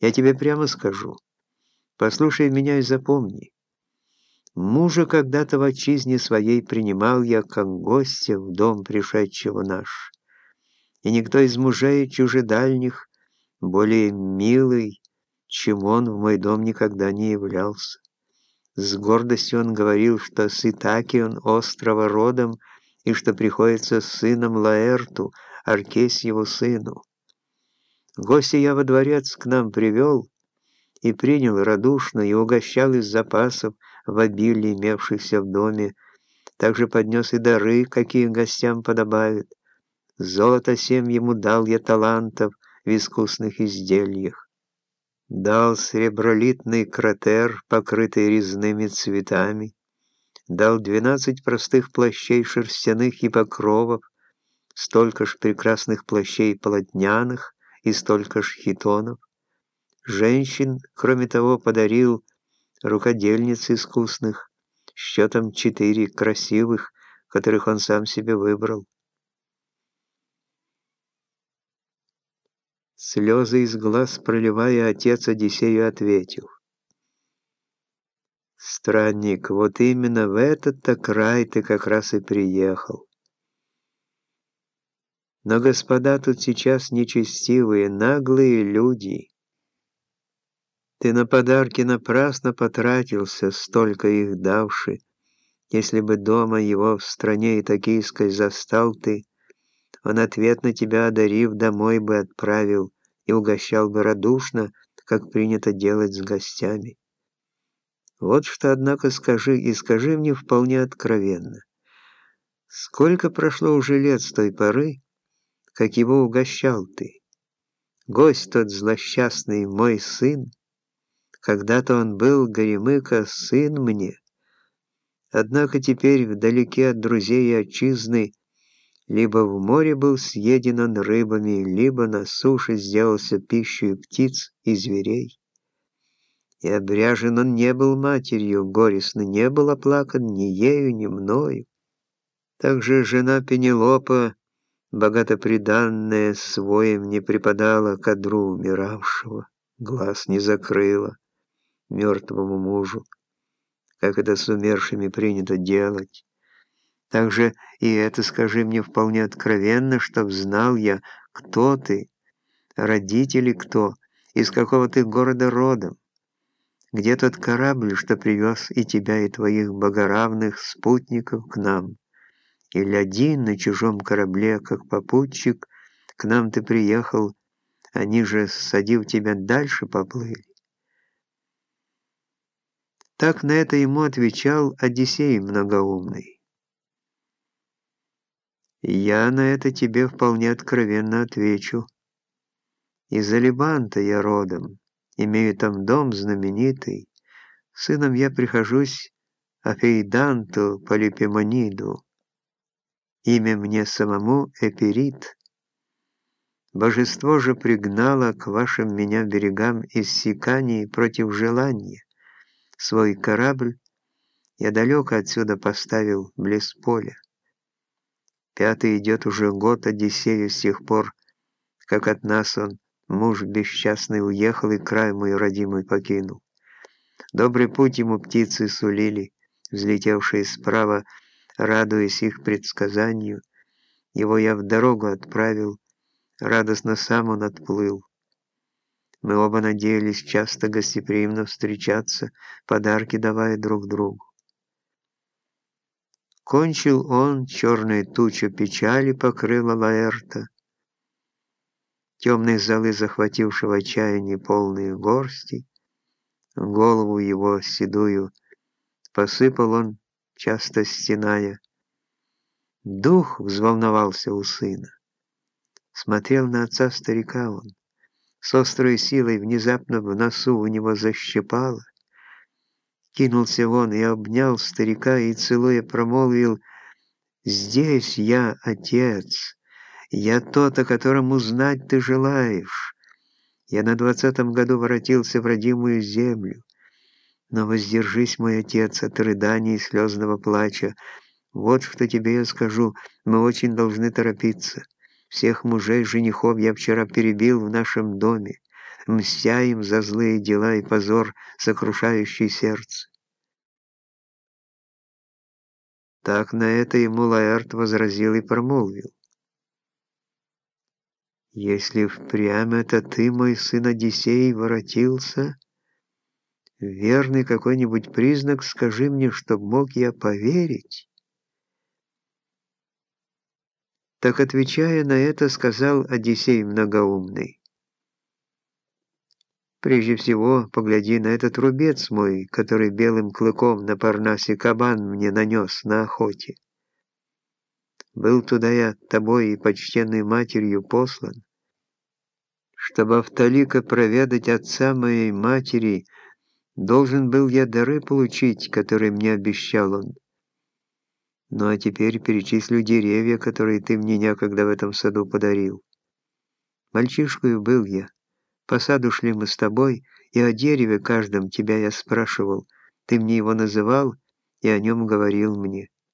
Я тебе прямо скажу. Послушай меня и запомни. Мужа когда-то в отчизне своей принимал я, как гостя в дом пришедшего наш. И никто из мужей чужедальних более милый, чем он в мой дом никогда не являлся. С гордостью он говорил, что с Итаки он острова родом, и что приходится сыном Лаэрту, Аркесьеву сыну. Гостя я во дворец к нам привел и принял радушно, и угощал из запасов в обилии имевшихся в доме, также поднес и дары, какие гостям подобают. Золото семь ему дал я талантов в искусных изделиях. Дал сребролитный кратер, покрытый резными цветами, дал двенадцать простых плащей шерстяных и покровов, столько ж прекрасных плащей полотняных и столько ж хитонов. Женщин, кроме того, подарил рукодельниц искусных, счетом четыре красивых, которых он сам себе выбрал. Слезы из глаз проливая, отец Одиссею ответил. «Странник, вот именно в этот-то край ты как раз и приехал. Но господа тут сейчас нечестивые, наглые люди. Ты на подарки напрасно потратился, столько их давши. Если бы дома его в стране итакийской застал ты, он ответ на тебя одарив домой бы отправил и угощал бы радушно, как принято делать с гостями. Вот что, однако, скажи, и скажи мне вполне откровенно. Сколько прошло уже лет с той поры, как его угощал ты? Гость тот злосчастный, мой сын, когда-то он был, Горемыка, сын мне. Однако теперь вдалеке от друзей и отчизны либо в море был съеден он рыбами, либо на суше сделался пищей птиц и зверей. И обряжен он не был матерью, горестно не был оплакан ни ею, ни мною. Также жена Пенелопа, богато приданная, своим не преподала к одру умиравшего, глаз не закрыла мертвому мужу, как это с умершими принято делать. Также и это скажи мне вполне откровенно, чтоб знал я, кто ты, родители кто, из какого ты города родом, где тот корабль, что привез и тебя, и твоих богоравных спутников к нам, или один на чужом корабле, как попутчик, к нам ты приехал, они же, садив тебя, дальше поплыли. Так на это ему отвечал Одиссей многоумный. Я на это тебе вполне откровенно отвечу. Из Алибанта я родом, имею там дом знаменитый. Сыном я прихожусь Афейданту Полипемониду. Имя мне самому Эпирит. Божество же пригнало к вашим меня берегам из Сикании против желания. Свой корабль я далеко отсюда поставил близ поля. Пятый идет уже год Одиссею с тех пор, как от нас он, муж бесчастный, уехал и край мой родимый покинул. Добрый путь ему птицы сулили, взлетевшие справа, радуясь их предсказанию. Его я в дорогу отправил, радостно сам он отплыл. Мы оба надеялись часто гостеприимно встречаться, подарки давая друг другу. Кончил он, черная туча печали покрыла Лаэрта. Темные залы захватившего отчаяния полные горсти, голову его седую посыпал он, часто стеная. Дух взволновался у сына. Смотрел на отца старика он. С острой силой внезапно в носу у него защипало. Кинулся он и обнял старика и, целуя, промолвил «Здесь я, отец, я тот, о котором узнать ты желаешь. Я на двадцатом году воротился в родимую землю. Но воздержись, мой отец, от рыданий и слезного плача. Вот что тебе я скажу, мы очень должны торопиться. Всех мужей, женихов я вчера перебил в нашем доме. мстя им за злые дела и позор, сокрушающий сердце. Так на это ему Лаэрт возразил и промолвил. «Если впрямь это ты, мой сын Одиссей, воротился, верный какой-нибудь признак скажи мне, чтоб мог я поверить». Так, отвечая на это, сказал Одиссей многоумный. Прежде всего, погляди на этот рубец мой, который белым клыком на Парнасе кабан мне нанес на охоте. Был туда я тобой и почтенной матерью послан, чтобы Автолика проведать отца моей матери, должен был я дары получить, которые мне обещал он. Ну а теперь перечислю деревья, которые ты мне некогда в этом саду подарил. Мальчишкою был я, по саду шли мы с тобой, и о дереве каждом тебя я спрашивал. Ты мне его называл и о нем говорил мне.